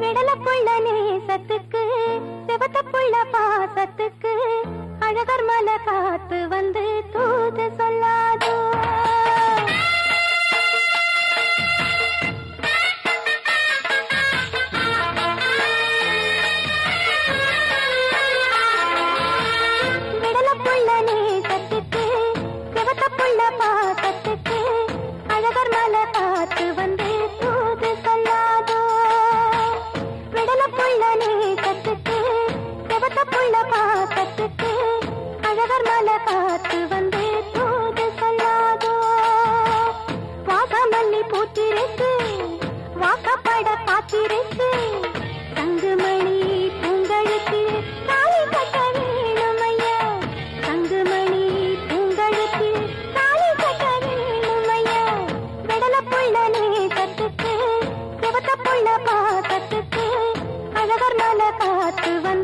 விடல புள்ள நேசத்துக்கு செவத்த புள்ள பாசத்துக்கு அழகர் மலை காத்து வந்து தூது செவத்த பாசத்துக்கு அழகர் மலை காத்து வந்து தூது சொல்லாதோ? வாசமல்லி பூத்திருக்கு வாக்கப்பட காத்திருக்கு தங்குமணி பூங்கழுத்து தாலி கட்ட வேணுமையா தங்குமணி பூங்கழுத்து தாலி கட்ட வேணுமையா விடல புள்ள நேசத்துக்கு சிவத்த புள்ள பாசத்துக்கு அழகர் மலை காத்து வந்து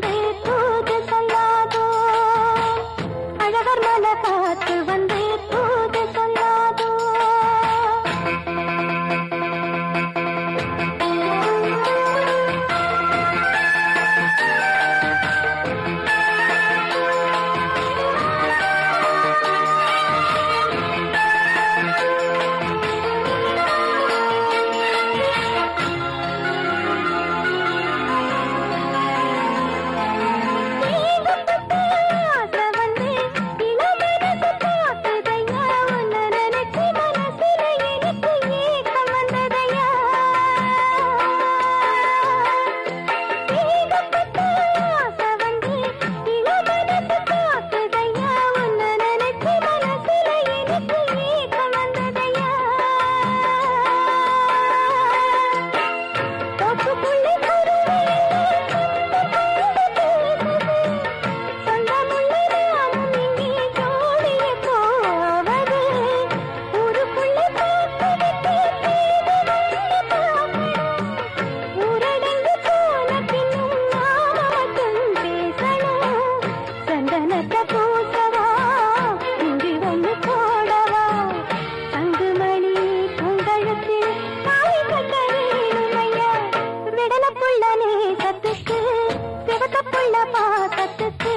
நேசத்துக்கு புள்ள பாசத்துக்கு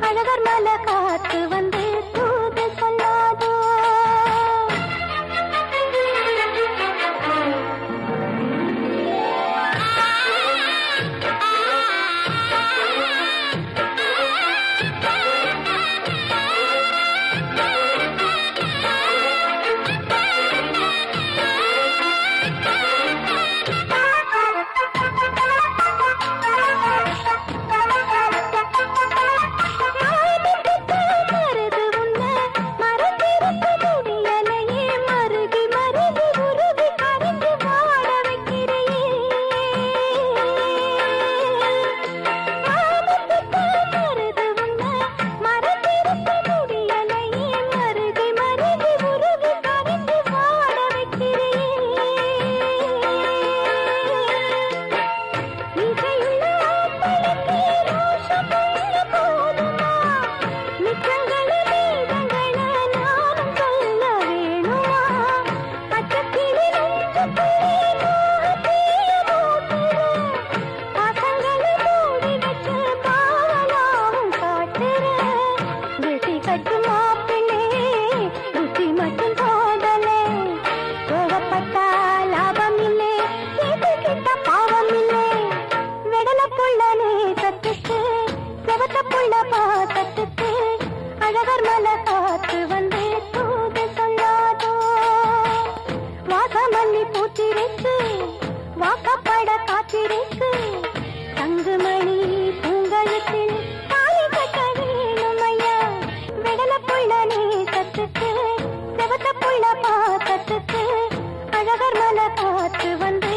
அழகர் மலை காத்து வந்து புள்ளலே சத்துக்கு செவத்த புள்ள பாத்தத்துக்கு அழகர் மல காத்து வந்து தூது சொல்லாதோ வாசமல்லி பூத்திருக்கு வாக்கப்பட காத்திருக்கு. தங்குமணி பூங்கழுத்தில் தாலி கட்ட வேணும் ஐயா. விடல புள்ளலே சத்துக்கு செவத்த புள்ள பாத்தத்துக்கு அழகர் மல காத்து வந்து